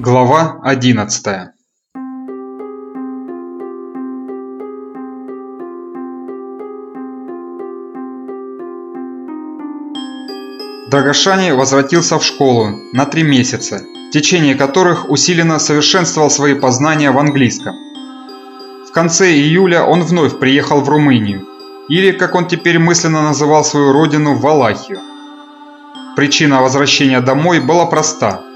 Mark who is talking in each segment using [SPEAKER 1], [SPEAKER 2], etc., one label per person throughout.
[SPEAKER 1] Глава 11 Драгошани возвратился в школу на три месяца, в течение которых усиленно совершенствовал свои познания в английском. В конце июля он вновь приехал в Румынию, или, как он теперь мысленно называл свою родину, Валахию. Причина возвращения домой была проста.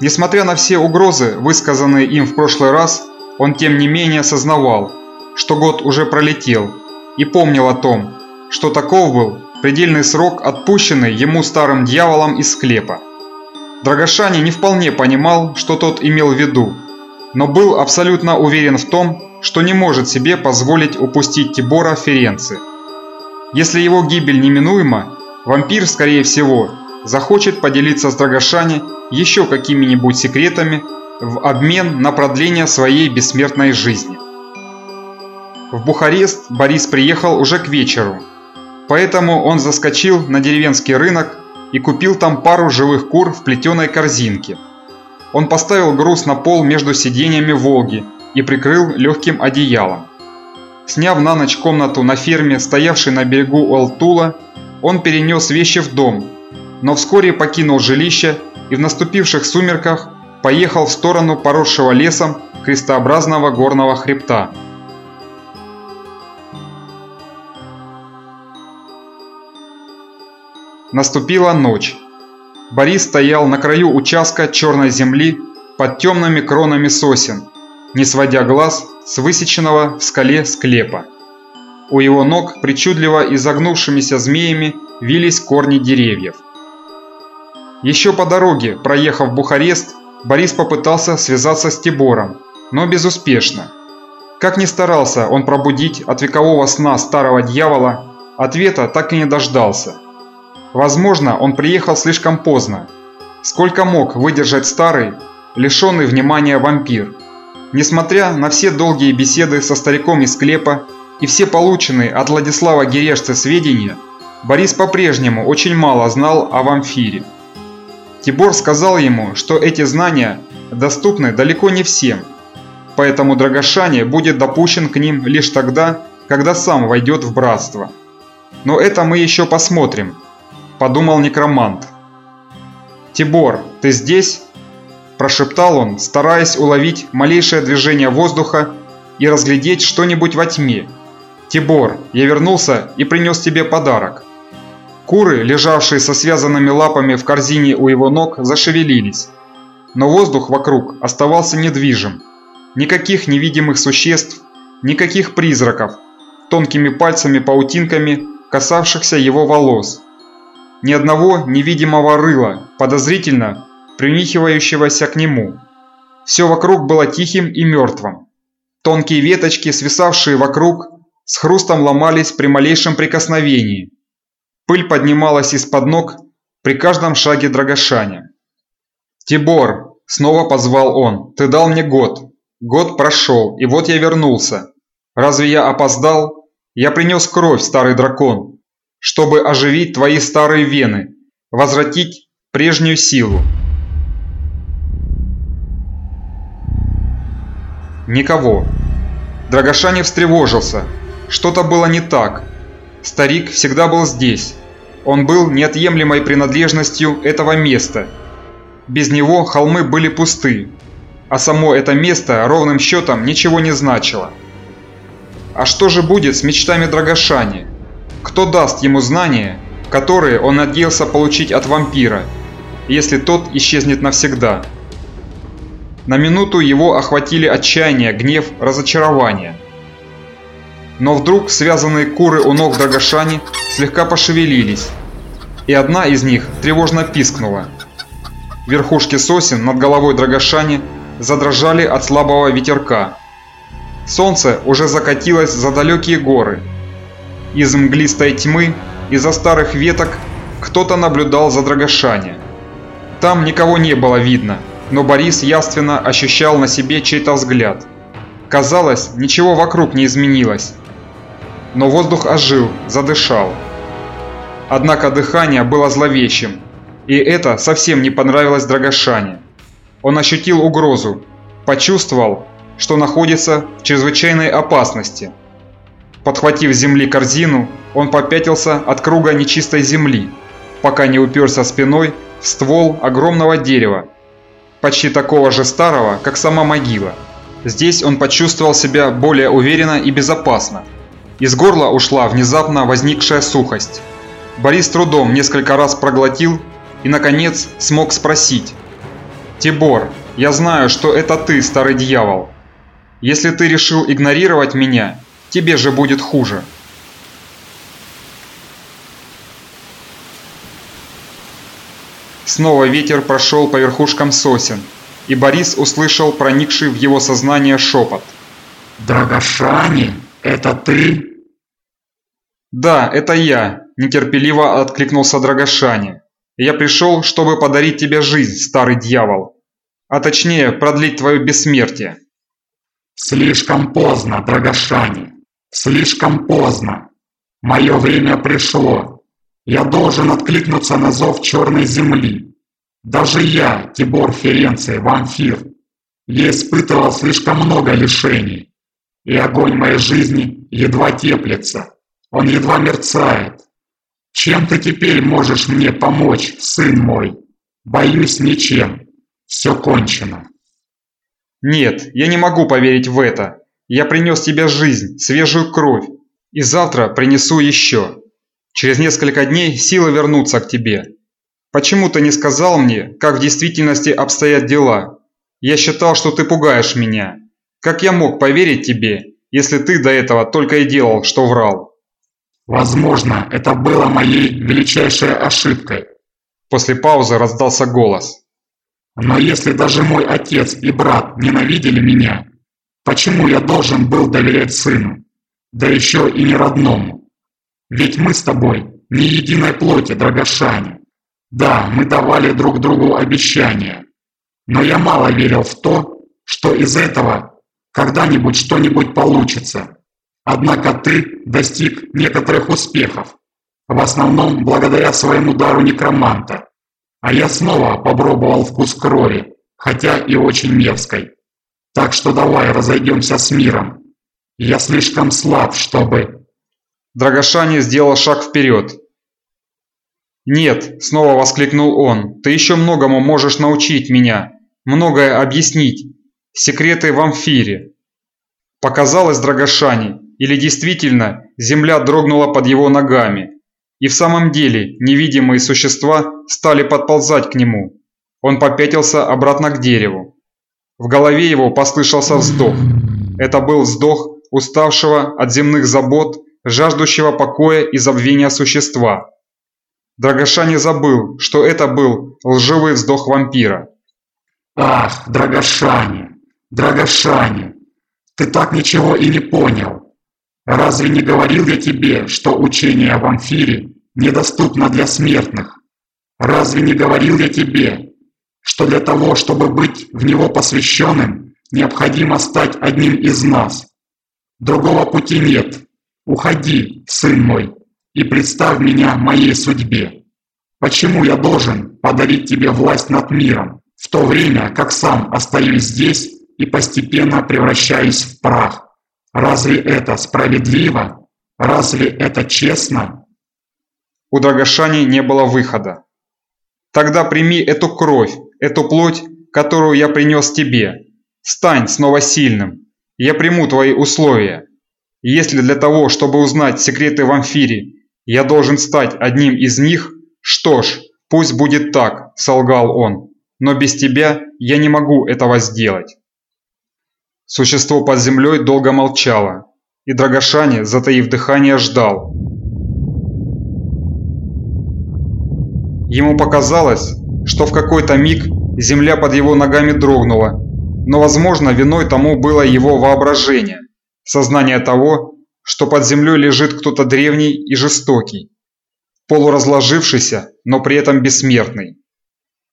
[SPEAKER 1] Несмотря на все угрозы, высказанные им в прошлый раз, он тем не менее осознавал, что год уже пролетел, и помнил о том, что таков был предельный срок, отпущенный ему старым дьяволом из склепа. Драгошани не вполне понимал, что тот имел в виду, но был абсолютно уверен в том, что не может себе позволить упустить Тибора Ференци. Если его гибель неминуема, Вампир, скорее всего, захочет поделиться с Драгошани еще какими-нибудь секретами в обмен на продление своей бессмертной жизни. В Бухарест Борис приехал уже к вечеру, поэтому он заскочил на деревенский рынок и купил там пару живых кур в плетеной корзинке. Он поставил груз на пол между сиденьями «Волги» и прикрыл легким одеялом. Сняв на ночь комнату на ферме, стоявшей на берегу Уалтула, он перенес вещи в дом, но вскоре покинул жилище и в наступивших сумерках поехал в сторону поросшего лесом крестообразного горного хребта. Наступила ночь. Борис стоял на краю участка черной земли под темными кронами сосен, не сводя глаз с высеченного в скале склепа. У его ног причудливо изогнувшимися змеями вились корни деревьев. Еще по дороге, проехав Бухарест, Борис попытался связаться с Тибором, но безуспешно. Как ни старался он пробудить от векового сна старого дьявола, ответа так и не дождался. Возможно, он приехал слишком поздно. Сколько мог выдержать старый, лишенный внимания вампир? Несмотря на все долгие беседы со стариком из склепа и все полученные от Владислава Герешца сведения, Борис по-прежнему очень мало знал о вамфире. Тибор сказал ему, что эти знания доступны далеко не всем, поэтому Драгошане будет допущен к ним лишь тогда, когда сам войдет в братство. Но это мы еще посмотрим, подумал некромант. «Тибор, ты здесь?» – прошептал он, стараясь уловить малейшее движение воздуха и разглядеть что-нибудь во тьме, «Тибор, я вернулся и принес тебе подарок». Куры, лежавшие со связанными лапами в корзине у его ног, зашевелились. Но воздух вокруг оставался недвижим. Никаких невидимых существ, никаких призраков, тонкими пальцами-паутинками, касавшихся его волос. Ни одного невидимого рыла, подозрительно принюхивающегося к нему. Все вокруг было тихим и мертвым. Тонкие веточки, свисавшие вокруг, с хрустом ломались при малейшем прикосновении. Пыль поднималась из-под ног при каждом шаге Драгошаня. «Тибор!» – снова позвал он. «Ты дал мне год. Год прошел, и вот я вернулся. Разве я опоздал? Я принес кровь, старый дракон, чтобы оживить твои старые вены, возвратить прежнюю силу». Никого. Драгошани встревожился, что-то было не так. Старик всегда был здесь. Он был неотъемлемой принадлежностью этого места. Без него холмы были пусты, а само это место ровным счетом ничего не значило. А что же будет с мечтами Драгошани? Кто даст ему знания, которые он надеялся получить от вампира, если тот исчезнет навсегда? На минуту его охватили отчаяние, гнев, разочарование – но вдруг связанные куры у ног Драгошани слегка пошевелились, и одна из них тревожно пискнула. Верхушки сосен над головой Драгошани задрожали от слабого ветерка. Солнце уже закатилось за далекие горы. Из мглистой тьмы, из-за старых веток, кто-то наблюдал за Драгошани. Там никого не было видно, но Борис явственно ощущал на себе чей-то взгляд. Казалось, ничего вокруг не изменилось, но воздух ожил, задышал. Однако дыхание было зловещим, и это совсем не понравилось Драгошане. Он ощутил угрозу, почувствовал, что находится в чрезвычайной опасности. Подхватив с земли корзину, он попятился от круга нечистой земли, пока не уперся спиной в ствол огромного дерева, почти такого же старого, как сама могила. Здесь он почувствовал себя более уверенно и безопасно. Из горла ушла внезапно возникшая сухость. Борис трудом несколько раз проглотил и, наконец, смог спросить. «Тибор, я знаю, что это ты, старый дьявол. Если ты решил игнорировать меня, тебе же будет хуже». Снова ветер прошел по верхушкам сосен, и Борис услышал проникший в его сознание шепот.
[SPEAKER 2] «Драгошани, это ты?»
[SPEAKER 1] «Да, это я», – нетерпеливо откликнулся Драгошани. «Я пришел, чтобы подарить тебе жизнь, старый дьявол. А точнее, продлить твое бессмертие».
[SPEAKER 2] «Слишком поздно, Драгошани, слишком поздно. Мое время пришло. Я должен откликнуться на зов черной земли. Даже я, Тибор Ференций, вампир, я испытывал слишком много лишений. И огонь моей жизни едва теплится, он едва мерцает. Чем ты теперь можешь мне помочь, сын мой? Боюсь ничем. Все кончено.
[SPEAKER 1] Нет, я не могу поверить в это. Я принес тебе жизнь, свежую кровь. И завтра принесу еще. Через несколько дней силы вернутся к тебе. Почему ты не сказал мне, как в действительности обстоят дела? Я считал, что ты пугаешь меня. Как я мог поверить тебе, если ты до этого только и делал, что врал?
[SPEAKER 2] Возможно, это было моей величайшей ошибкой.
[SPEAKER 1] После паузы раздался голос.
[SPEAKER 2] Но если даже мой отец и брат ненавидели меня, почему я должен был доверять сыну? Да еще и не родному. Ведь мы с тобой не единой плоти, Драгошане. Да, мы давали друг другу обещания. Но я мало верил в то, что из этого когда-нибудь что-нибудь получится. Однако ты достиг некоторых успехов, в основном благодаря своему дару некроманта. А я снова попробовал вкус крови, хотя и очень мерзкой. Так что давай разойдемся с миром. Я слишком слаб, чтобы
[SPEAKER 1] Драгошани сделал шаг вперед. «Нет!» – снова воскликнул он. «Ты еще многому можешь научить меня, многое объяснить. Секреты в амфире». Показалось Драгошани, или действительно земля дрогнула под его ногами. И в самом деле невидимые существа стали подползать к нему. Он попятился обратно к дереву. В голове его послышался вздох. Это был вздох уставшего от земных забот жаждущего покоя и забвения существа. Драгоша не забыл, что это был лживый вздох вампира.
[SPEAKER 2] «Ах, Драгошане, Драгошане, ты так ничего и не понял. Разве не говорил я тебе, что учение о вампире недоступно для смертных? Разве не говорил я тебе, что для того, чтобы быть в него посвященным, необходимо стать одним из нас? Другого пути нет, Уходи, сын мой, и представь меня моей судьбе. Почему я должен подарить тебе власть над миром, в то время как сам остаюсь здесь и постепенно превращаюсь в прах? Разве это справедливо? Разве это честно?
[SPEAKER 1] У Драгошани не было выхода. Тогда прими эту кровь, эту плоть, которую я принес тебе. Стань снова сильным. Я приму твои условия. Если для того, чтобы узнать секреты в амфире, я должен стать одним из них, что ж, пусть будет так, солгал он. Но без тебя я не могу этого сделать. Существо под землей долго молчало, и Драгошане, затаив дыхание, ждал. Ему показалось, что в какой-то миг земля под его ногами дрогнула, но, возможно, виной тому было его воображение сознание того, что под землей лежит кто-то древний и жестокий, полуразложившийся, но при этом бессмертный.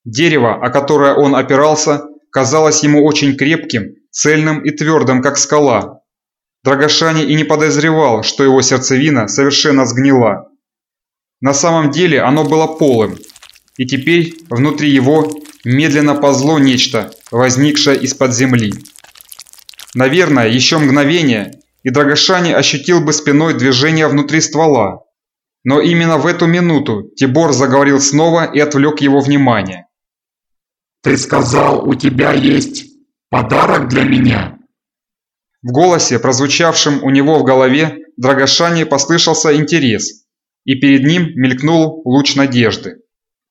[SPEAKER 1] Дерево, о которое он опирался, казалось ему очень крепким, цельным и твердым, как скала. Драгошани и не подозревал, что его сердцевина совершенно сгнила. На самом деле оно было полым, и теперь внутри его медленно ползло нечто, возникшее из-под земли. Наверное, еще мгновение, и Драгошани ощутил бы спиной движение внутри ствола. Но именно в эту минуту Тибор заговорил снова и отвлек его внимание.
[SPEAKER 2] «Ты сказал, у тебя есть подарок для меня?»
[SPEAKER 1] В голосе, прозвучавшем у него в голове, Драгошани послышался интерес, и перед ним мелькнул луч надежды.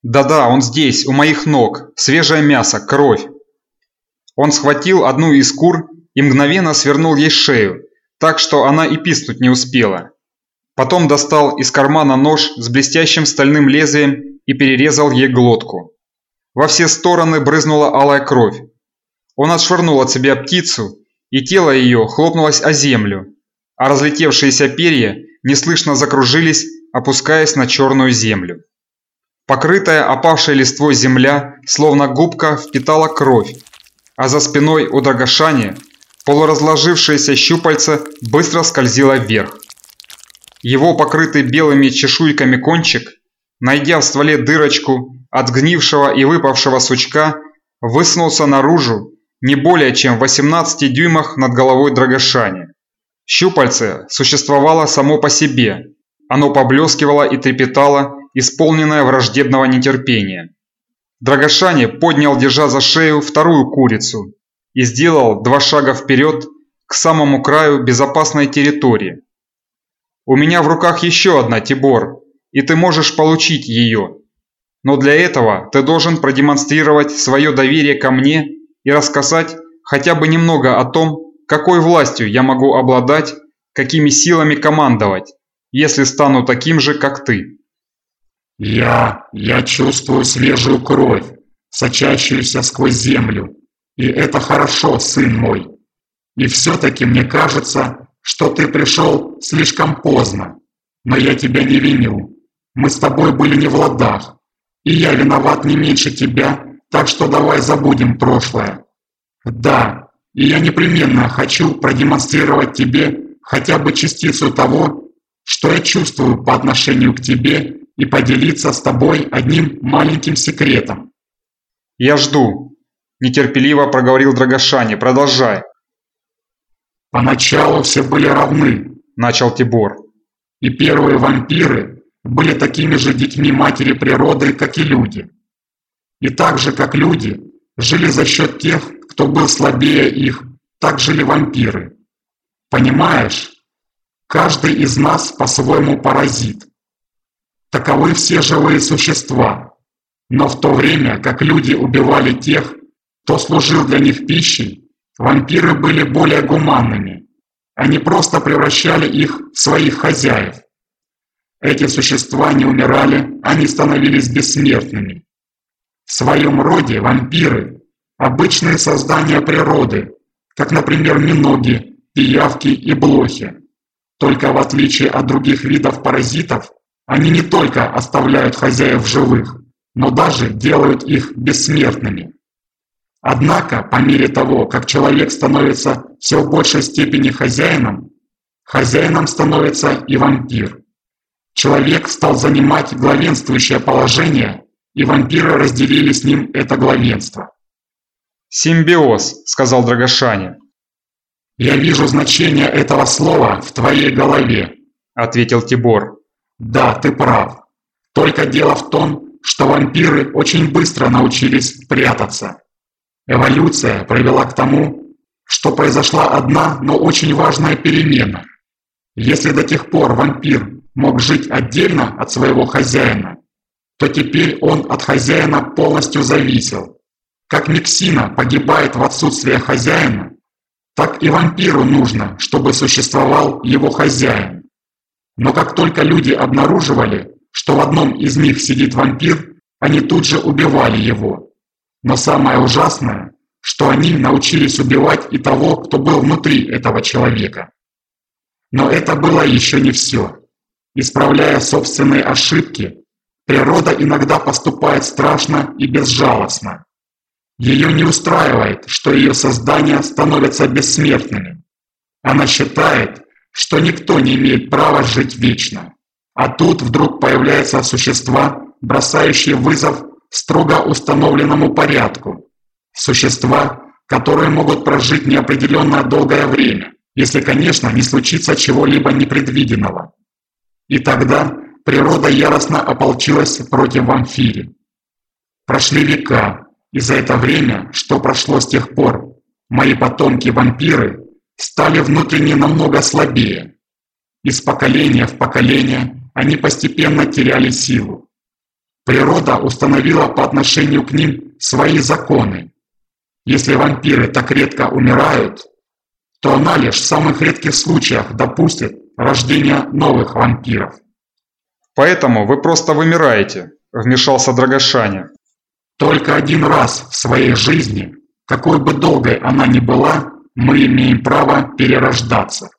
[SPEAKER 1] «Да-да, он здесь, у моих ног, свежее мясо, кровь». Он схватил одну из кур и мгновенно свернул ей шею, так что она и писнуть не успела. Потом достал из кармана нож с блестящим стальным лезвием и перерезал ей глотку. Во все стороны брызнула алая кровь. Он отшвырнул от себя птицу, и тело ее хлопнулось о землю, а разлетевшиеся перья неслышно закружились, опускаясь на черную землю. Покрытая опавшей листвой земля, словно губка, впитала кровь, а за спиной у Драгошани полуразложившееся щупальце быстро скользило вверх. Его покрытый белыми чешуйками кончик, найдя в стволе дырочку от гнившего и выпавшего сучка, высунулся наружу не более чем в 18 дюймах над головой Драгошани. Щупальце существовало само по себе. Оно поблескивало и трепетало, исполненное враждебного нетерпения. Драгошани поднял, держа за шею, вторую курицу и сделал два шага вперед к самому краю безопасной территории. У меня в руках еще одна, Тибор, и ты можешь получить ее. Но для этого ты должен продемонстрировать свое доверие ко мне и рассказать хотя бы немного о том, какой властью я могу обладать, какими силами командовать, если стану таким же, как ты.
[SPEAKER 2] Я... я чувствую свежую кровь, сочащуюся сквозь землю. И это хорошо, сын мой. И все-таки мне кажется, что ты пришел слишком поздно. Но я тебя не виню. Мы с тобой были не в ладах. И я виноват не меньше тебя, так что давай забудем прошлое. Да, и я непременно хочу продемонстрировать тебе хотя бы частицу того, что я чувствую по отношению к тебе и поделиться с тобой одним маленьким секретом.
[SPEAKER 1] Я жду. Нетерпеливо проговорил Драгошани. Продолжай.
[SPEAKER 2] Поначалу все были равны, начал Тибор. И первые вампиры были такими же детьми матери природы, как и люди. И так же, как люди, жили за счет тех, кто был слабее их, так жили вампиры. Понимаешь? Каждый из нас по-своему паразит. Таковы все живые существа. Но в то время, как люди убивали тех, кто служил для них пищей, Вампиры были более гуманными. Они просто превращали их в своих хозяев. Эти существа не умирали, они становились бессмертными. В своем роде вампиры – обычные создания природы, как, например, миноги, пиявки и блохи. Только в отличие от других видов паразитов, они не только оставляют хозяев живых, но даже делают их бессмертными. Однако, по мере того, как человек становится все в большей степени хозяином, хозяином становится и вампир. Человек стал занимать главенствующее положение, и вампиры разделили с ним это главенство.
[SPEAKER 1] «Симбиоз», — сказал Драгошаня.
[SPEAKER 2] «Я вижу значение этого слова в твоей голове», — ответил Тибор. «Да, ты прав. Только дело в том, что вампиры очень быстро научились прятаться. Эволюция привела к тому, что произошла одна, но очень важная перемена. Если до тех пор вампир мог жить отдельно от своего хозяина, то теперь он от хозяина полностью зависел. Как миксина погибает в отсутствие хозяина, так и вампиру нужно, чтобы существовал его хозяин. Но как только люди обнаруживали, что в одном из них сидит вампир, они тут же убивали его. Но самое ужасное, что они научились убивать и того, кто был внутри этого человека. Но это было еще не все. Исправляя собственные ошибки, природа иногда поступает страшно и безжалостно. Ее не устраивает, что ее создания становятся бессмертными. Она считает, что никто не имеет права жить вечно. А тут вдруг появляются существа, бросающие вызов строго установленному порядку. Существа, которые могут прожить неопределенно долгое время, если, конечно, не случится чего-либо непредвиденного. И тогда природа яростно ополчилась против вамфири. Прошли века, и за это время, что прошло с тех пор, мои потомки-вампиры стали внутренне намного слабее. Из поколения в поколение они постепенно теряли силу. Природа установила по отношению к ним свои законы. Если вампиры так редко умирают, то она лишь в самых редких случаях допустит рождение новых вампиров.
[SPEAKER 1] «Поэтому вы просто вымираете», – вмешался Драгошаня.
[SPEAKER 2] «Только один раз в своей жизни, какой бы долгой она ни была, мы имеем право перерождаться».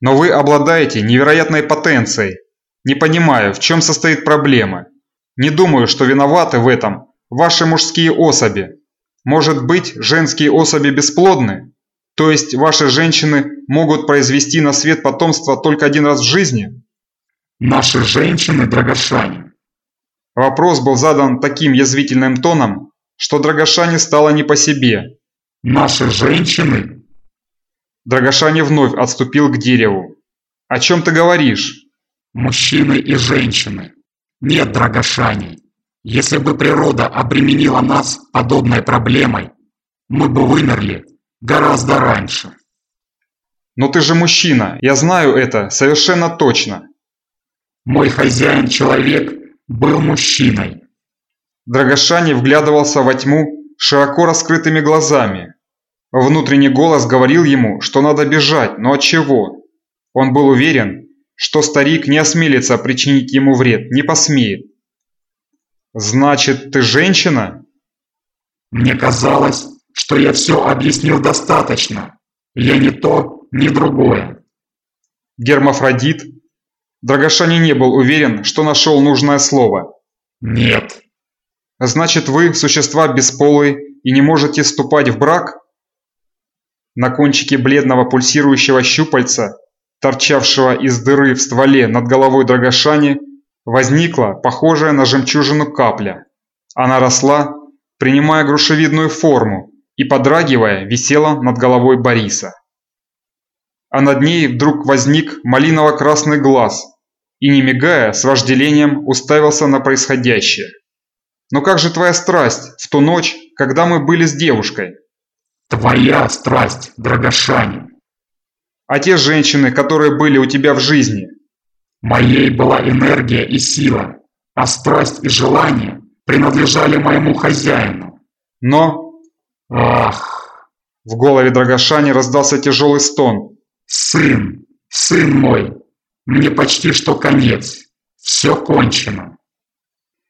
[SPEAKER 1] «Но вы обладаете невероятной потенцией. Не понимаю, в чем состоит проблема. Не думаю, что виноваты в этом ваши мужские особи. Может быть, женские особи бесплодны? То есть ваши женщины могут произвести на свет потомство только один раз в жизни?
[SPEAKER 2] Наши женщины Драгошане.
[SPEAKER 1] Вопрос был задан таким язвительным тоном, что Драгошане стало не по себе.
[SPEAKER 2] Наши женщины?
[SPEAKER 1] Драгошане вновь отступил к дереву. О чем ты говоришь?
[SPEAKER 2] Мужчины и женщины. Нет, Драгошане. Если бы природа обременила нас подобной проблемой, мы бы вымерли гораздо раньше.
[SPEAKER 1] Но ты же мужчина, я знаю это совершенно точно.
[SPEAKER 2] Мой хозяин-человек был мужчиной.
[SPEAKER 1] Драгошани вглядывался во тьму широко раскрытыми глазами. Внутренний голос говорил ему, что надо бежать, но от чего? Он был уверен, что старик не осмелится причинить ему вред, не посмеет. «Значит, ты женщина?»
[SPEAKER 2] «Мне казалось, что я все объяснил достаточно. Я не то, ни другое».
[SPEAKER 1] «Гермафродит?» Драгошани не был уверен, что нашел нужное слово.
[SPEAKER 2] «Нет».
[SPEAKER 1] «Значит, вы существа бесполые и не можете вступать в брак?» На кончике бледного пульсирующего щупальца, торчавшего из дыры в стволе над головой Драгошани, возникла похожая на жемчужину капля. Она росла, принимая грушевидную форму и, подрагивая, висела над головой Бориса. А над ней вдруг возник малиново-красный глаз и, не мигая, с вожделением уставился на происходящее. «Но как же твоя страсть в ту ночь, когда мы были с девушкой?»
[SPEAKER 2] «Твоя страсть, Драгошанин!»
[SPEAKER 1] «А те женщины, которые были у тебя в жизни?»
[SPEAKER 2] Моей была энергия и сила, а страсть и желание принадлежали моему хозяину.
[SPEAKER 1] Но...
[SPEAKER 2] Ах!
[SPEAKER 1] В голове Драгошани раздался тяжелый стон.
[SPEAKER 2] Сын, сын мой, мне почти что конец. Все кончено.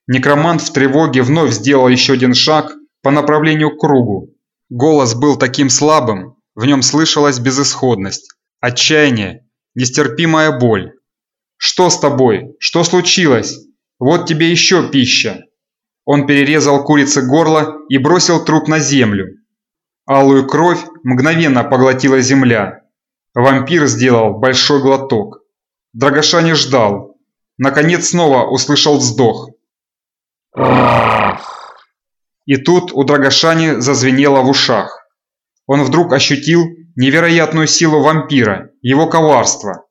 [SPEAKER 1] Некромант в тревоге вновь сделал еще один шаг по направлению к кругу. Голос был таким слабым, в нем слышалась безысходность, отчаяние, нестерпимая боль. «Что с тобой? Что случилось? Вот тебе еще пища!» Он перерезал курице горло и бросил труп на землю. Алую кровь мгновенно поглотила земля. Вампир сделал большой глоток. Драгоша не ждал. Наконец снова услышал вздох.
[SPEAKER 2] Ах!
[SPEAKER 1] И тут у Драгошани зазвенело в ушах. Он вдруг ощутил невероятную силу вампира, его коварство.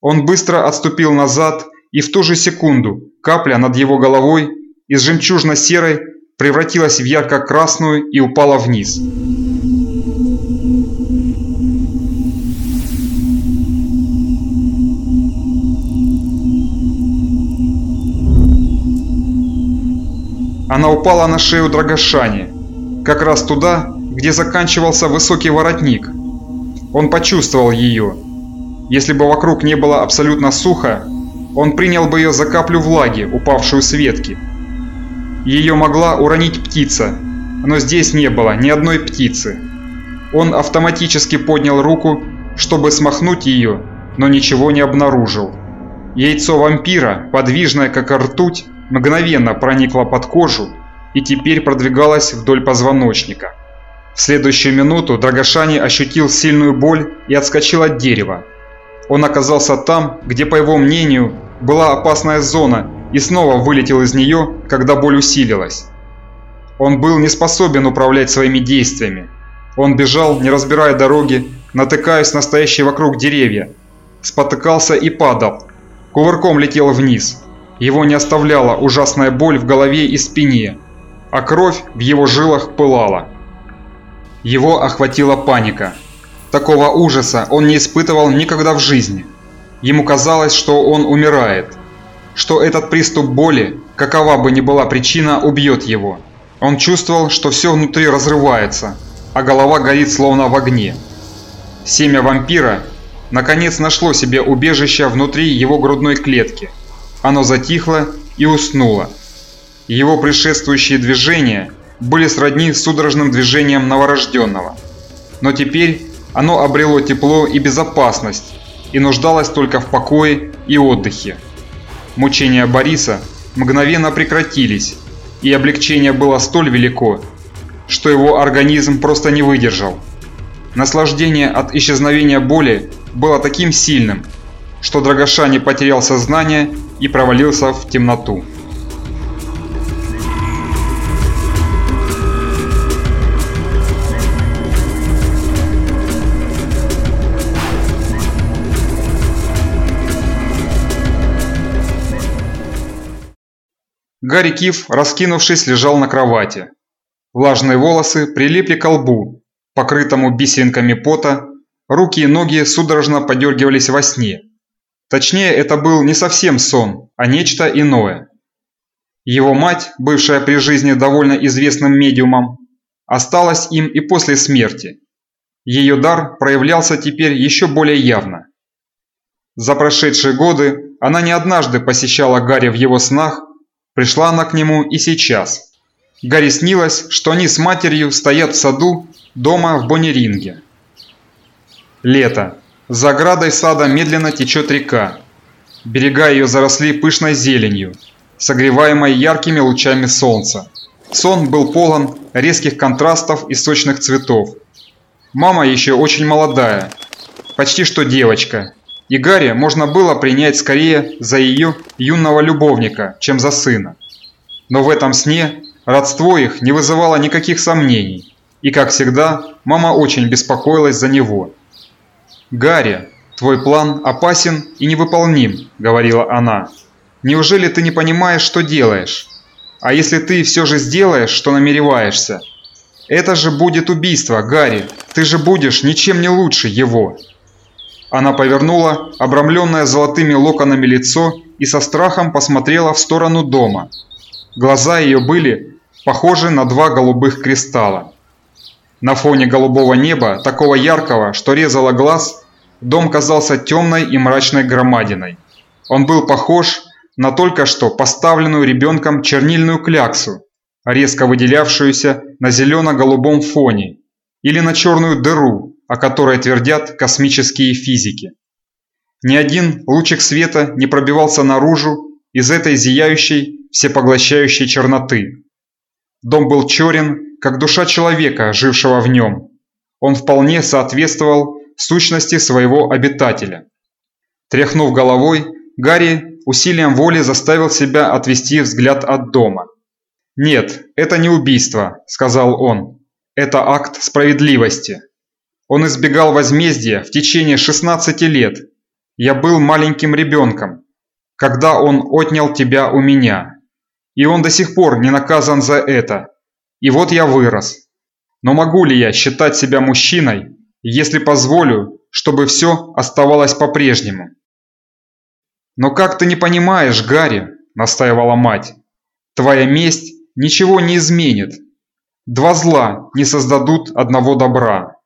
[SPEAKER 1] Он быстро отступил назад, и в ту же секунду капля над его головой из жемчужно-серой превратилась в ярко-красную и упала вниз. Она упала на шею Драгошани, как раз туда, где заканчивался высокий воротник. Он почувствовал ее если бы вокруг не было абсолютно сухо, он принял бы ее за каплю влаги, упавшую с ветки. Ее могла уронить птица, но здесь не было ни одной птицы. Он автоматически поднял руку, чтобы смахнуть ее, но ничего не обнаружил. Яйцо вампира, подвижное как ртуть, мгновенно проникло под кожу и теперь продвигалось вдоль позвоночника. В следующую минуту Драгошани ощутил сильную боль и отскочил от дерева. Он оказался там, где, по его мнению, была опасная зона и снова вылетел из нее, когда боль усилилась. Он был не способен управлять своими действиями. Он бежал, не разбирая дороги, натыкаясь на стоящие вокруг деревья, спотыкался и падал, кувырком летел вниз. Его не оставляла ужасная боль в голове и спине, а кровь в его жилах пылала. Его охватила паника. Такого ужаса он не испытывал никогда в жизни. Ему казалось, что он умирает, что этот приступ боли, какова бы ни была причина, убьет его. Он чувствовал, что все внутри разрывается, а голова горит словно в огне. Семя вампира наконец нашло себе убежище внутри его грудной клетки. Оно затихло и уснуло. Его предшествующие движения были сродни судорожным движениям новорожденного. Но теперь оно обрело тепло и безопасность и нуждалось только в покое и отдыхе. Мучения Бориса мгновенно прекратились, и облегчение было столь велико, что его организм просто не выдержал. Наслаждение от исчезновения боли было таким сильным, что Драгоша не потерял сознание и провалился в темноту. Гарри Киф, раскинувшись, лежал на кровати. Влажные волосы прилипли к лбу, покрытому бисеринками пота, руки и ноги судорожно подергивались во сне. Точнее, это был не совсем сон, а нечто иное. Его мать, бывшая при жизни довольно известным медиумом, осталась им и после смерти. Ее дар проявлялся теперь еще более явно. За прошедшие годы она не однажды посещала Гарри в его снах Пришла она к нему и сейчас. Гарри снилось, что они с матерью стоят в саду дома в Боннеринге. Лето. За оградой сада медленно течет река. Берега ее заросли пышной зеленью, согреваемой яркими лучами солнца. Сон был полон резких контрастов и сочных цветов. Мама еще очень молодая, почти что девочка, и Гарри можно было принять скорее за ее юного любовника, чем за сына. Но в этом сне родство их не вызывало никаких сомнений, и, как всегда, мама очень беспокоилась за него. «Гарри, твой план опасен и невыполним», – говорила она. «Неужели ты не понимаешь, что делаешь? А если ты все же сделаешь, что намереваешься? Это же будет убийство, Гарри, ты же будешь ничем не лучше его». Она повернула обрамленное золотыми локонами лицо и со страхом посмотрела в сторону дома. Глаза ее были похожи на два голубых кристалла. На фоне голубого неба, такого яркого, что резало глаз, дом казался темной и мрачной громадиной. Он был похож на только что поставленную ребенком чернильную кляксу, резко выделявшуюся на зелено-голубом фоне, или на черную дыру, о которой твердят космические физики. Ни один лучик света не пробивался наружу из этой зияющей, всепоглощающей черноты. Дом был черен, как душа человека, жившего в нем. Он вполне соответствовал сущности своего обитателя. Тряхнув головой, Гарри усилием воли заставил себя отвести взгляд от дома. «Нет, это не убийство», – сказал он. «Это акт справедливости». Он избегал возмездия в течение 16 лет. Я был маленьким ребенком, когда он отнял тебя у меня. И он до сих пор не наказан за это. И вот я вырос. Но могу ли я считать себя мужчиной, если позволю, чтобы все оставалось по-прежнему? «Но как ты не понимаешь, Гарри?» – настаивала мать. «Твоя месть ничего не изменит. Два зла не создадут одного добра».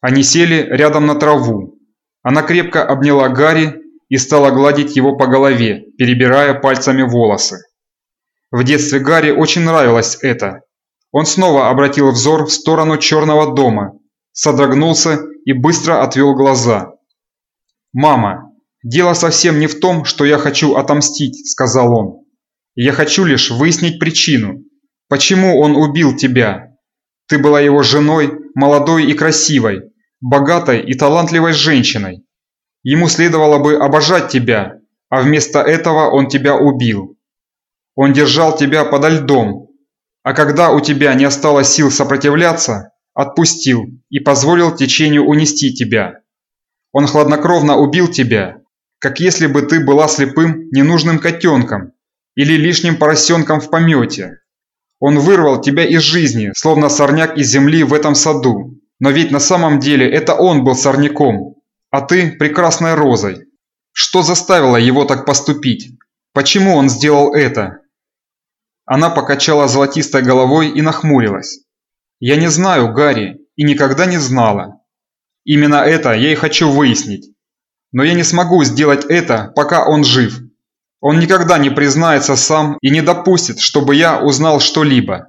[SPEAKER 1] Они сели рядом на траву. Она крепко обняла Гарри и стала гладить его по голове, перебирая пальцами волосы. В детстве Гарри очень нравилось это. Он снова обратил взор в сторону черного дома, содрогнулся и быстро отвел глаза. «Мама, дело совсем не в том, что я хочу отомстить», – сказал он. «Я хочу лишь выяснить причину. Почему он убил тебя? Ты была его женой, молодой и красивой, богатой и талантливой женщиной. Ему следовало бы обожать тебя, а вместо этого он тебя убил. Он держал тебя подо льдом, а когда у тебя не осталось сил сопротивляться, отпустил и позволил течению унести тебя. Он хладнокровно убил тебя, как если бы ты была слепым ненужным котенком или лишним поросенком в помете. Он вырвал тебя из жизни, словно сорняк из земли в этом саду. Но ведь на самом деле это он был сорняком, а ты прекрасной розой. Что заставило его так поступить? Почему он сделал это? Она покачала золотистой головой и нахмурилась. «Я не знаю, Гарри, и никогда не знала. Именно это я и хочу выяснить. Но я не смогу сделать это, пока он жив. Он никогда не признается сам и не допустит, чтобы я узнал что-либо.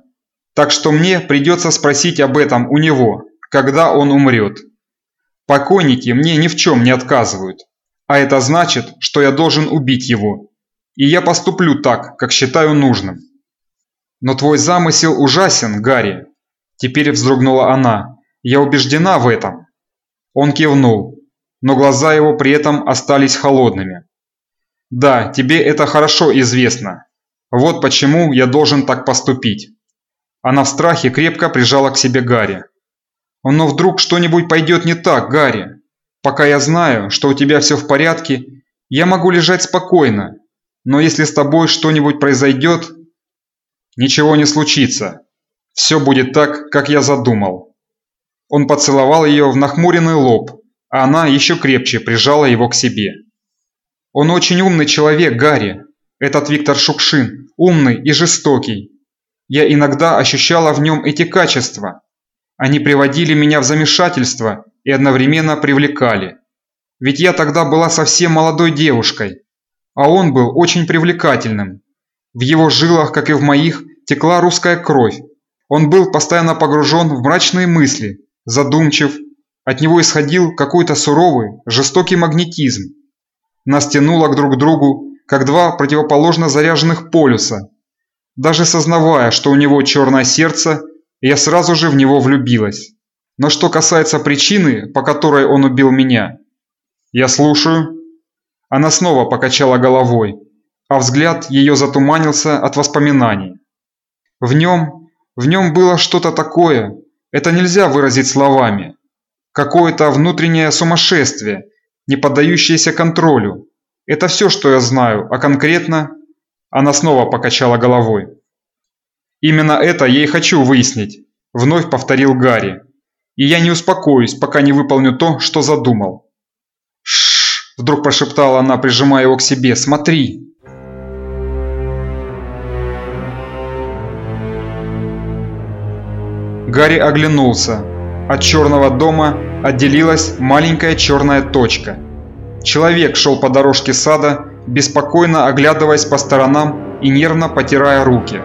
[SPEAKER 1] Так что мне придется спросить об этом у него, когда он умрет. Покойники мне ни в чем не отказывают. А это значит, что я должен убить его. И я поступлю так, как считаю нужным. «Но твой замысел ужасен, Гарри!» Теперь вздрогнула она. «Я убеждена в этом!» Он кивнул, но глаза его при этом остались холодными. «Да, тебе это хорошо известно. Вот почему я должен так поступить». Она в страхе крепко прижала к себе Гарри. «Но вдруг что-нибудь пойдет не так, Гарри? Пока я знаю, что у тебя все в порядке, я могу лежать спокойно. Но если с тобой что-нибудь произойдет, Ничего не случится. Все будет так, как я задумал. Он поцеловал ее в нахмуренный лоб, а она еще крепче прижала его к себе. Он очень умный человек, Гарри. Этот Виктор Шукшин, умный и жестокий. Я иногда ощущала в нем эти качества. Они приводили меня в замешательство и одновременно привлекали. Ведь я тогда была совсем молодой девушкой, а он был очень привлекательным. В его жилах, как и в моих, текла русская кровь. Он был постоянно погружен в мрачные мысли, задумчив. От него исходил какой-то суровый, жестокий магнетизм. Нас тянуло к друг другу, как два противоположно заряженных полюса. Даже сознавая, что у него черное сердце, я сразу же в него влюбилась. Но что касается причины, по которой он убил меня... Я слушаю. Она снова покачала головой а взгляд ее затуманился от воспоминаний. В нем, в нем было что-то такое, это нельзя выразить словами. Какое-то внутреннее сумасшествие, не поддающееся контролю. Это все, что я знаю, а конкретно... Она снова покачала головой. «Именно это я и хочу выяснить», – вновь повторил Гарри. «И я не успокоюсь, пока не выполню то, что задумал». «Шшш!» – вдруг прошептала она, прижимая его к себе. «Смотри!» Гарри оглянулся. От черного дома отделилась маленькая черная точка. Человек шел по дорожке сада, беспокойно оглядываясь по сторонам и нервно потирая руки.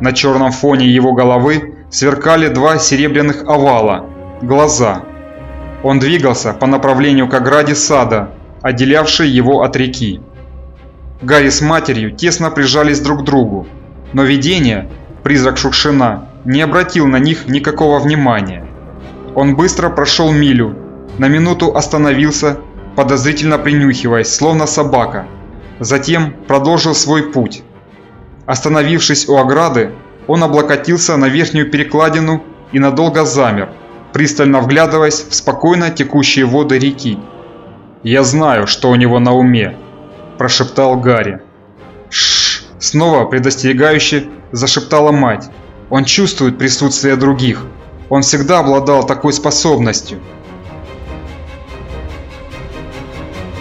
[SPEAKER 1] На черном фоне его головы сверкали два серебряных овала – глаза. Он двигался по направлению к ограде сада, отделявшей его от реки. Гарри с матерью тесно прижались друг к другу, но видение, призрак Шукшина, не обратил на них никакого внимания. Он быстро прошел милю, на минуту остановился, подозрительно принюхиваясь, словно собака. Затем продолжил свой путь. Остановившись у ограды, он облокотился на верхнюю перекладину и надолго замер, пристально вглядываясь в спокойно текущие воды реки. «Я знаю, что у него на уме», – прошептал Гарри. «Шш!» – снова предостерегающе зашептала мать. Он чувствует присутствие других. Он всегда обладал такой способностью.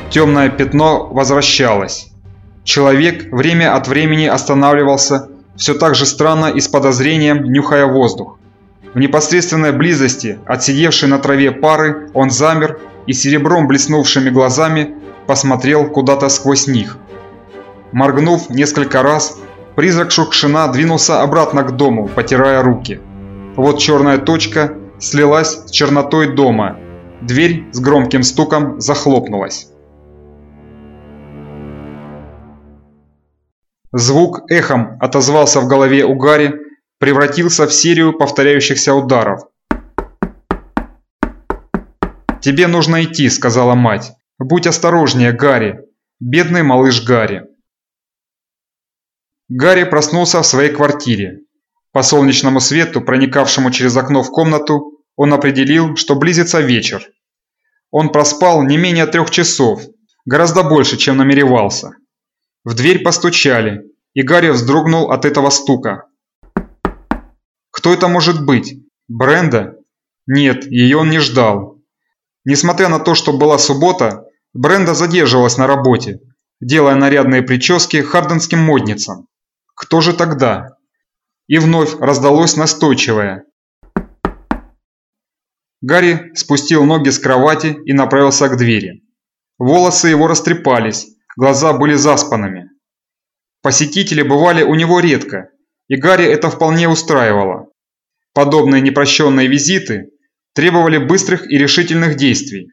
[SPEAKER 1] Темное пятно возвращалось. Человек время от времени останавливался, все так же странно и с подозрением нюхая воздух. В непосредственной близости от сидевшей на траве пары он замер и серебром блеснувшими глазами посмотрел куда-то сквозь них. Моргнув несколько раз, Призрак Шукшина двинулся обратно к дому, потирая руки. Вот черная точка слилась с чернотой дома. Дверь с громким стуком захлопнулась. Звук эхом отозвался в голове у Гарри, превратился в серию повторяющихся ударов. «Тебе нужно идти», — сказала мать. «Будь осторожнее, Гарри. Бедный малыш Гарри. Гарри проснулся в своей квартире. По солнечному свету, проникавшему через окно в комнату, он определил, что близится вечер. Он проспал не менее трех часов, гораздо больше, чем намеревался. В дверь постучали, и Гарри вздрогнул от этого стука. Кто это может быть? Бренда? Нет, ее он не ждал. Несмотря на то, что была суббота, Бренда задерживалась на работе, делая нарядные прически харденским модницам. Кто же тогда? И вновь раздалось настойчивое. Гарри спустил ноги с кровати и направился к двери. Волосы его растрепались, глаза были заспанными. Посетители бывали у него редко, и Гарри это вполне устраивало. Подобные непрощенные визиты требовали быстрых и решительных действий.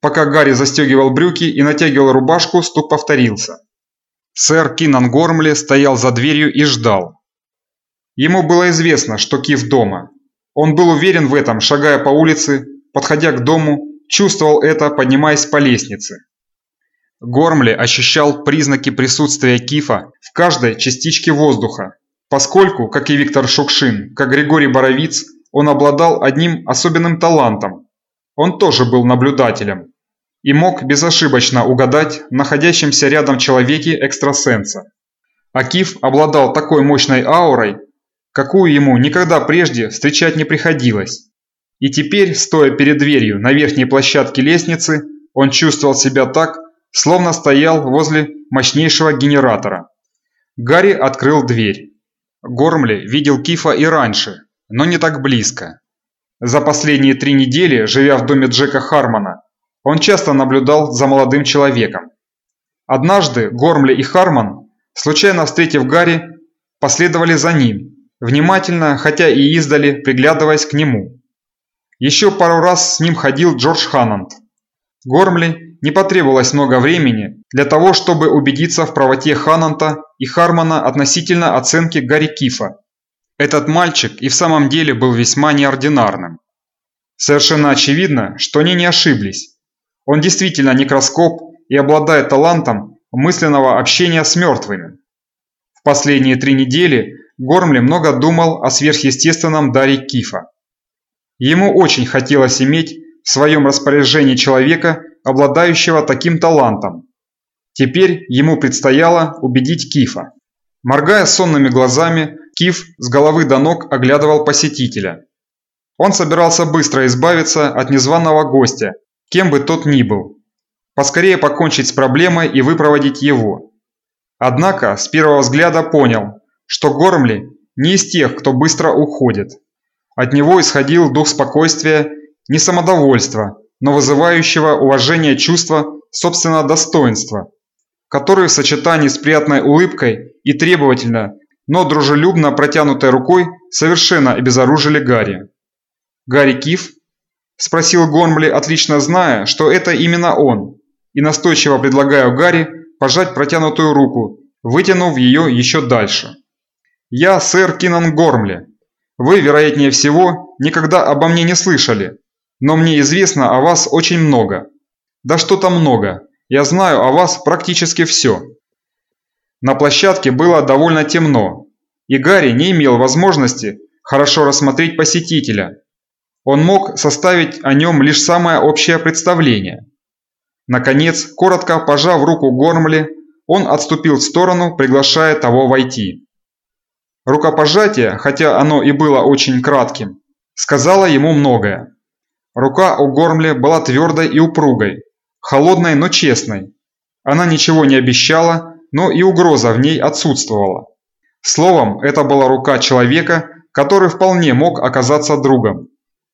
[SPEAKER 1] Пока Гарри застегивал брюки и натягивал рубашку, стук повторился. Сэр Кинан Гормли стоял за дверью и ждал. Ему было известно, что Кив дома. Он был уверен в этом, шагая по улице, подходя к дому, чувствовал это, поднимаясь по лестнице. Гормли ощущал признаки присутствия Кифа в каждой частичке воздуха, поскольку, как и Виктор Шукшин, как Григорий Боровиц, он обладал одним особенным талантом. Он тоже был наблюдателем и мог безошибочно угадать находящемся рядом человеке экстрасенса. Акиф обладал такой мощной аурой, какую ему никогда прежде встречать не приходилось. И теперь, стоя перед дверью на верхней площадке лестницы, он чувствовал себя так, словно стоял возле мощнейшего генератора. Гарри открыл дверь. Гормли видел Кифа и раньше, но не так близко. За последние три недели, живя в доме Джека Хармона, он часто наблюдал за молодым человеком. Однажды Гормли и Хармон, случайно встретив Гарри, последовали за ним, внимательно, хотя и издали, приглядываясь к нему. Еще пару раз с ним ходил Джордж Ханнант. Гормли не потребовалось много времени для того, чтобы убедиться в правоте Ханнанта и Хармона относительно оценки Гарри Кифа. Этот мальчик и в самом деле был весьма неординарным. Совершенно очевидно, что они не ошиблись. Он действительно некроскоп и обладает талантом мысленного общения с мертвыми. В последние три недели Гормли много думал о сверхъестественном даре Кифа. Ему очень хотелось иметь в своем распоряжении человека, обладающего таким талантом. Теперь ему предстояло убедить Кифа. Моргая сонными глазами, Киф с головы до ног оглядывал посетителя. Он собирался быстро избавиться от незваного гостя кем бы тот ни был. Поскорее покончить с проблемой и выпроводить его. Однако с первого взгляда понял, что Гормли не из тех, кто быстро уходит. От него исходил дух спокойствия, не самодовольства, но вызывающего уважение чувства собственного достоинства, которые в сочетании с приятной улыбкой и требовательно, но дружелюбно протянутой рукой совершенно обезоружили Гарри. Гарри Киф – спросил Гормли, отлично зная, что это именно он, и настойчиво предлагаю Гарри пожать протянутую руку, вытянув ее еще дальше. «Я сэр Кинан Гормли. Вы, вероятнее всего, никогда обо мне не слышали, но мне известно о вас очень много. Да что там много, я знаю о вас практически все». На площадке было довольно темно, и Гарри не имел возможности хорошо рассмотреть посетителя, он мог составить о нем лишь самое общее представление. Наконец, коротко пожав руку Гормли, он отступил в сторону, приглашая того войти. Рукопожатие, хотя оно и было очень кратким, сказала ему многое. Рука у Гормли была твердой и упругой, холодной, но честной. Она ничего не обещала, но и угроза в ней отсутствовала. Словом, это была рука человека, который вполне мог оказаться другом.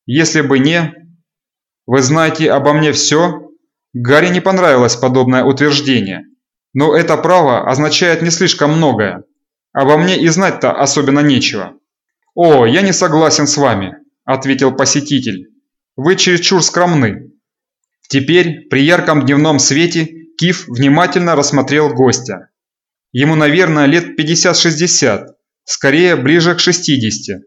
[SPEAKER 1] Если бы не... Вы знаете обо мне все? Гарри не понравилось подобное утверждение. Но это право означает не слишком многое. Обо мне и знать-то особенно нечего. «О, я не согласен с вами», – ответил посетитель. «Вы чересчур скромны». Теперь, при ярком дневном свете, Киф внимательно рассмотрел гостя. Ему, наверное, лет 50-60, скорее ближе к 60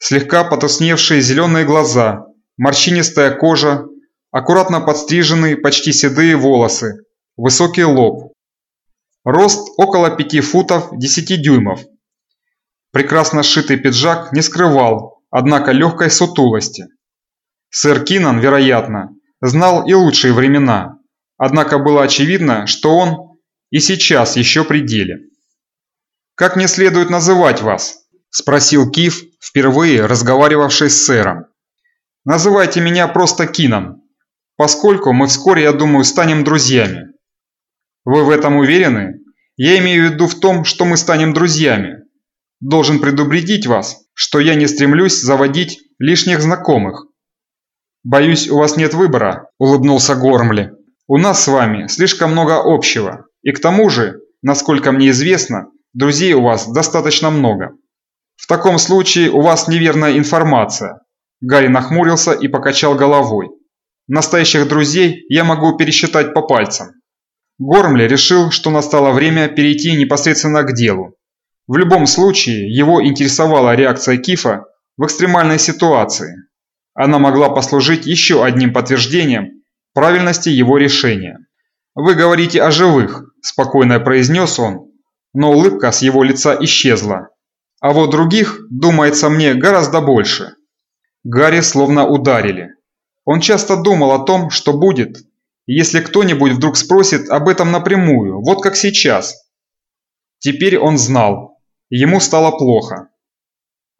[SPEAKER 1] слегка потускневшие зеленые глаза, морщинистая кожа, аккуратно подстриженные почти седые волосы, высокий лоб. Рост около 5 футов 10 дюймов. Прекрасно сшитый пиджак не скрывал, однако легкой сутулости. Сэр Кинан, вероятно, знал и лучшие времена, однако было очевидно, что он и сейчас еще при деле. «Как мне следует называть вас?» – спросил Киф, впервые разговаривавший с сэром. «Называйте меня просто Кинан, поскольку мы вскоре, я думаю, станем друзьями». «Вы в этом уверены? Я имею в виду в том, что мы станем друзьями. Должен предупредить вас, что я не стремлюсь заводить лишних знакомых. «Боюсь, у вас нет выбора», – улыбнулся Гормли. «У нас с вами слишком много общего, и к тому же, насколько мне известно, друзей у вас достаточно много. В таком случае у вас неверная информация». Гарри нахмурился и покачал головой. «Настоящих друзей я могу пересчитать по пальцам». Гормли решил, что настало время перейти непосредственно к делу. В любом случае, его интересовала реакция Кифа в экстремальной ситуации – она могла послужить еще одним подтверждением правильности его решения. «Вы говорите о живых», – спокойно произнес он, но улыбка с его лица исчезла. «А вот других, думается мне, гораздо больше». Гарри словно ударили. Он часто думал о том, что будет, если кто-нибудь вдруг спросит об этом напрямую, вот как сейчас. Теперь он знал. Ему стало плохо.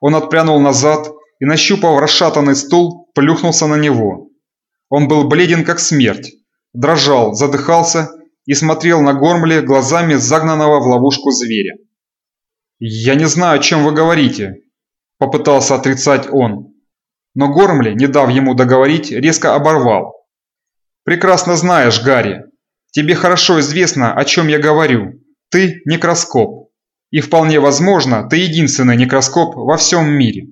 [SPEAKER 1] Он отпрянул назад и, нащупав расшатанный стул, плюхнулся на него. Он был бледен как смерть, дрожал, задыхался и смотрел на Гормле глазами загнанного в ловушку зверя. «Я не знаю, о чем вы говорите», – попытался отрицать он. Но Гормли, не дав ему договорить, резко оборвал. «Прекрасно знаешь, Гарри, тебе хорошо известно, о чем я говорю. Ты некроскоп. И вполне возможно, ты единственный некроскоп во всем мире».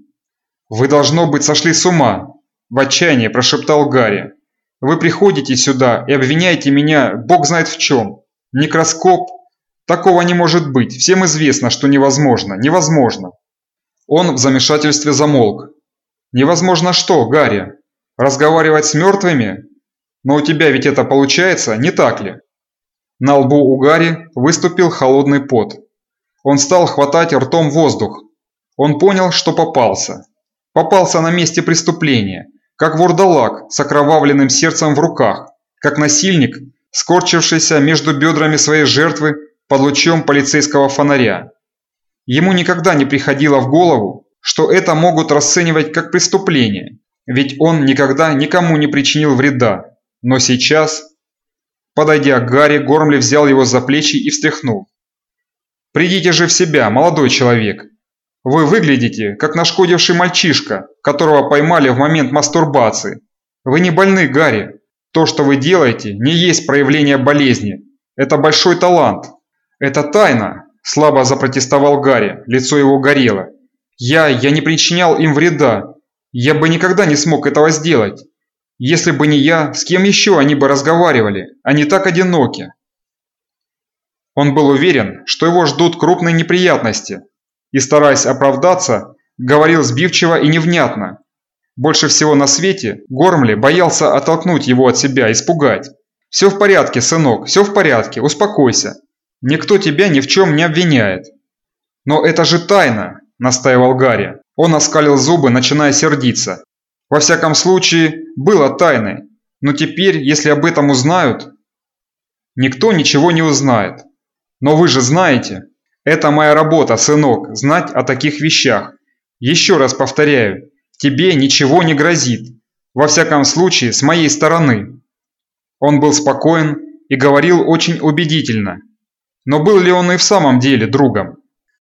[SPEAKER 1] «Вы, должно быть, сошли с ума!» – в отчаянии прошептал Гарри. «Вы приходите сюда и обвиняете меня, бог знает в чем. Некроскоп? Такого не может быть, всем известно, что невозможно, невозможно!» Он в замешательстве замолк. «Невозможно что, Гарри? Разговаривать с мертвыми? Но у тебя ведь это получается, не так ли?» На лбу у Гарри выступил холодный пот. Он стал хватать ртом воздух. Он понял, что попался. Попался на месте преступления, как вурдалак с окровавленным сердцем в руках, как насильник, скорчившийся между бедрами своей жертвы под лучом полицейского фонаря. Ему никогда не приходило в голову, что это могут расценивать как преступление, ведь он никогда никому не причинил вреда. Но сейчас... Подойдя к Гарри, Гормли взял его за плечи и встряхнул. «Придите же в себя, молодой человек. Вы выглядите, как нашкодивший мальчишка, которого поймали в момент мастурбации. Вы не больны, Гарри. То, что вы делаете, не есть проявление болезни. Это большой талант. Это тайна, слабо запротестовал Гарри, лицо его горело. Я, я не причинял им вреда. Я бы никогда не смог этого сделать. Если бы не я, с кем еще они бы разговаривали? Они так одиноки. Он был уверен, что его ждут крупные неприятности, и, стараясь оправдаться, говорил сбивчиво и невнятно. Больше всего на свете Гормли боялся оттолкнуть его от себя, испугать. «Все в порядке, сынок, все в порядке, успокойся. Никто тебя ни в чем не обвиняет». «Но это же тайна», – настаивал Гарри. Он оскалил зубы, начиная сердиться. «Во всяком случае, было тайной. Но теперь, если об этом узнают...» «Никто ничего не узнает. Но вы же знаете, это моя работа, сынок, знать о таких вещах. Еще раз повторяю, тебе ничего не грозит. Во всяком случае, с моей стороны. Он был спокоен и говорил очень убедительно. Но был ли он и в самом деле другом?